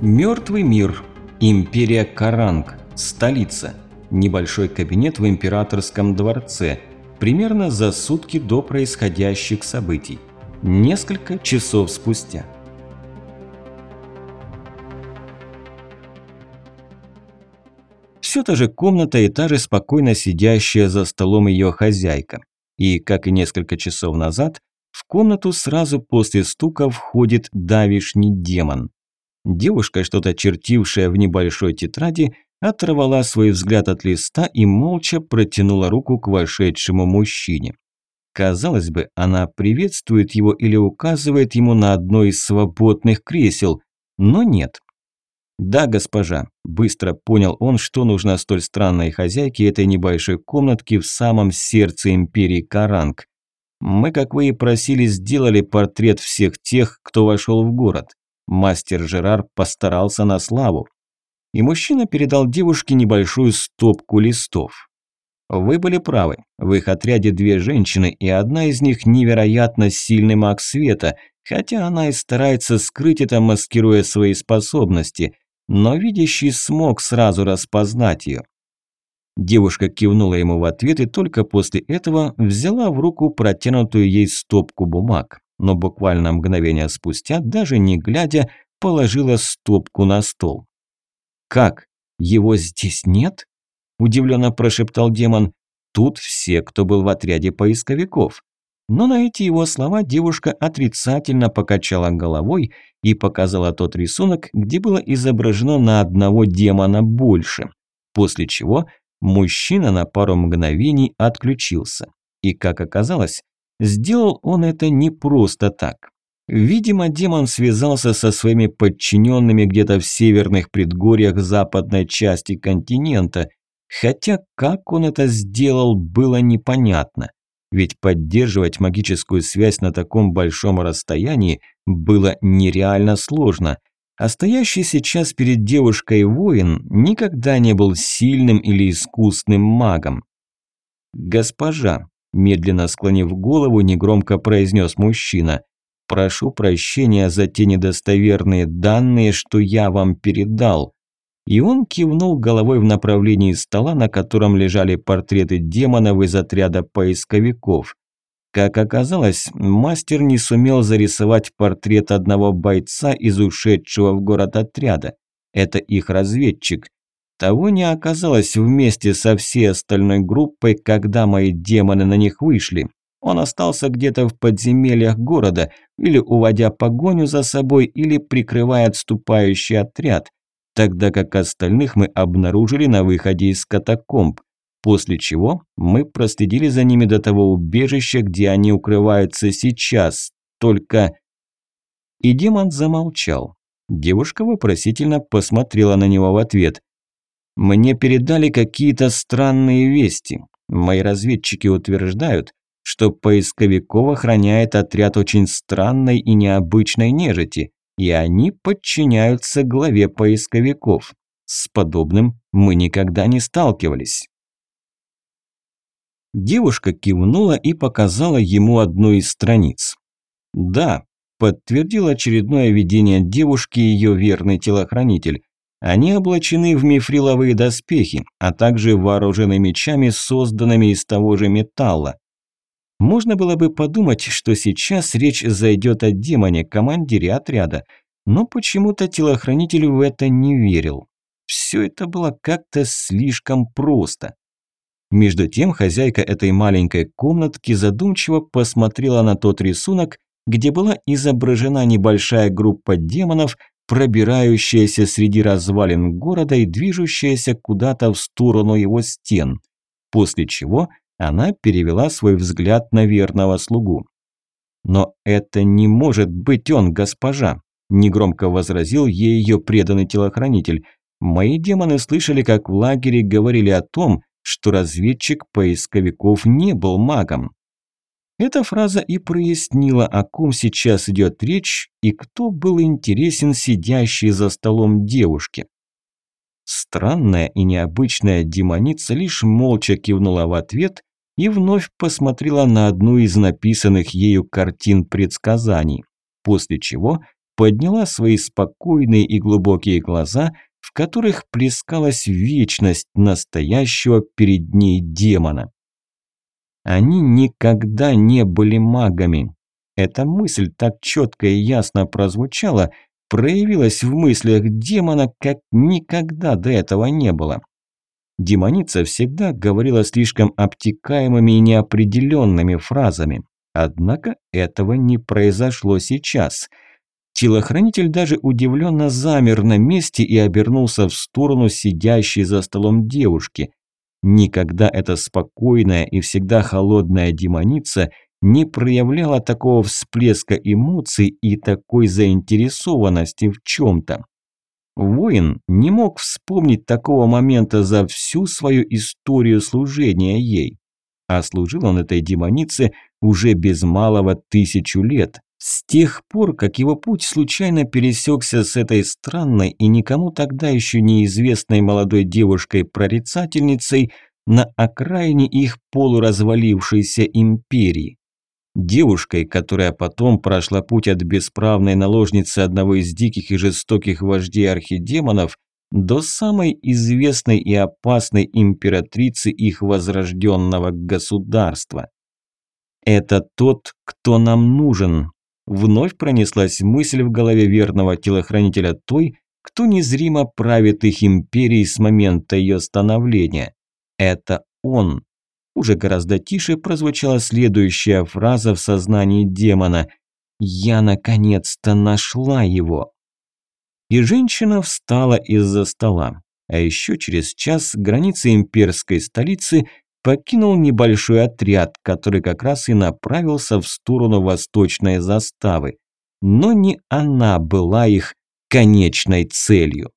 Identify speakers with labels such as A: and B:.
A: Мертвый мир. Империя Каранг. Столица. Небольшой кабинет в императорском дворце. Примерно за сутки до происходящих событий. Несколько часов спустя. Все та же комната и та же спокойно сидящая за столом ее хозяйка. И, как и несколько часов назад, в комнату сразу после стука входит давишний демон. Девушка, что-то чертившая в небольшой тетради, оторвала свой взгляд от листа и молча протянула руку к вошедшему мужчине. Казалось бы, она приветствует его или указывает ему на одно из свободных кресел, но нет. «Да, госпожа», – быстро понял он, что нужно столь странной хозяйке этой небольшой комнатки в самом сердце империи Каранг. «Мы, как вы и просили, сделали портрет всех тех, кто вошел в город. Мастер Жерар постарался на славу. И мужчина передал девушке небольшую стопку листов. Вы были правы. В их отряде две женщины, и одна из них невероятно сильный маг света, хотя она и старается скрыть это, маскируя свои способности. Но видящий смог сразу распознать ее. Девушка кивнула ему в ответ и только после этого взяла в руку протянутую ей стопку бумаг но буквально мгновение спустя, даже не глядя, положила стопку на стол. «Как? Его здесь нет?» – удивленно прошептал демон. «Тут все, кто был в отряде поисковиков». Но на эти его слова девушка отрицательно покачала головой и показала тот рисунок, где было изображено на одного демона больше, после чего мужчина на пару мгновений отключился. И, как оказалось, Сделал он это не просто так. Видимо, демон связался со своими подчиненными где-то в северных предгорьях западной части континента, хотя как он это сделал, было непонятно. Ведь поддерживать магическую связь на таком большом расстоянии было нереально сложно, а стоящий сейчас перед девушкой воин никогда не был сильным или искусным магом. «Госпожа», Медленно склонив голову, негромко произнес мужчина. «Прошу прощения за те недостоверные данные, что я вам передал». И он кивнул головой в направлении стола, на котором лежали портреты демонов из отряда поисковиков. Как оказалось, мастер не сумел зарисовать портрет одного бойца из ушедшего в город отряда. Это их разведчик. Того не оказалось вместе со всей остальной группой, когда мои демоны на них вышли. Он остался где-то в подземельях города, или уводя погоню за собой, или прикрывая отступающий отряд, тогда как остальных мы обнаружили на выходе из катакомб, после чего мы проследили за ними до того убежища, где они укрываются сейчас. Только... И демон замолчал. Девушка вопросительно посмотрела на него в ответ. Мне передали какие-то странные вести. Мои разведчики утверждают, что поисковиков охраняет отряд очень странной и необычной нежити, и они подчиняются главе поисковиков. С подобным мы никогда не сталкивались. Девушка кивнула и показала ему одну из страниц. «Да», – подтвердил очередное видение девушки ее верный телохранитель. Они облачены в мифриловые доспехи, а также вооружены мечами, созданными из того же металла. Можно было бы подумать, что сейчас речь зайдет о демоне, командире отряда, но почему-то телохранитель в это не верил. Все это было как-то слишком просто. Между тем хозяйка этой маленькой комнатки задумчиво посмотрела на тот рисунок, где была изображена небольшая группа демонов, пробирающаяся среди развалин города и движущаяся куда-то в сторону его стен, после чего она перевела свой взгляд на верного слугу. «Но это не может быть он, госпожа!» – негромко возразил ей ее преданный телохранитель. «Мои демоны слышали, как в лагере говорили о том, что разведчик поисковиков не был магом. Эта фраза и прояснила, о ком сейчас идет речь и кто был интересен сидящей за столом девушке. Странная и необычная демоница лишь молча кивнула в ответ и вновь посмотрела на одну из написанных ею картин предсказаний, после чего подняла свои спокойные и глубокие глаза, в которых плескалась вечность настоящего перед ней демона. Они никогда не были магами. Эта мысль так четко и ясно прозвучала, проявилась в мыслях демона, как никогда до этого не было. Демоница всегда говорила слишком обтекаемыми и неопределенными фразами. Однако этого не произошло сейчас. Телохранитель даже удивленно замер на месте и обернулся в сторону сидящей за столом девушки. Никогда эта спокойная и всегда холодная демоница не проявляла такого всплеска эмоций и такой заинтересованности в чем-то. Воин не мог вспомнить такого момента за всю свою историю служения ей. А служил он этой демонице уже без малого тысячу лет, с тех пор, как его путь случайно пересекся с этой странной и никому тогда еще неизвестной молодой девушкой-прорицательницей на окраине их полуразвалившейся империи. Девушкой, которая потом прошла путь от бесправной наложницы одного из диких и жестоких вождей архидемонов до самой известной и опасной императрицы их возрожденного государства. «Это тот, кто нам нужен», – вновь пронеслась мысль в голове верного телохранителя той, кто незримо правит их империей с момента ее становления. Это он, уже гораздо тише прозвучала следующая фраза в сознании демона. «Я наконец-то нашла его!» И женщина встала из-за стола. А еще через час границы имперской столицы покинул небольшой отряд, который как раз и направился в сторону восточной заставы. Но не она была их конечной целью.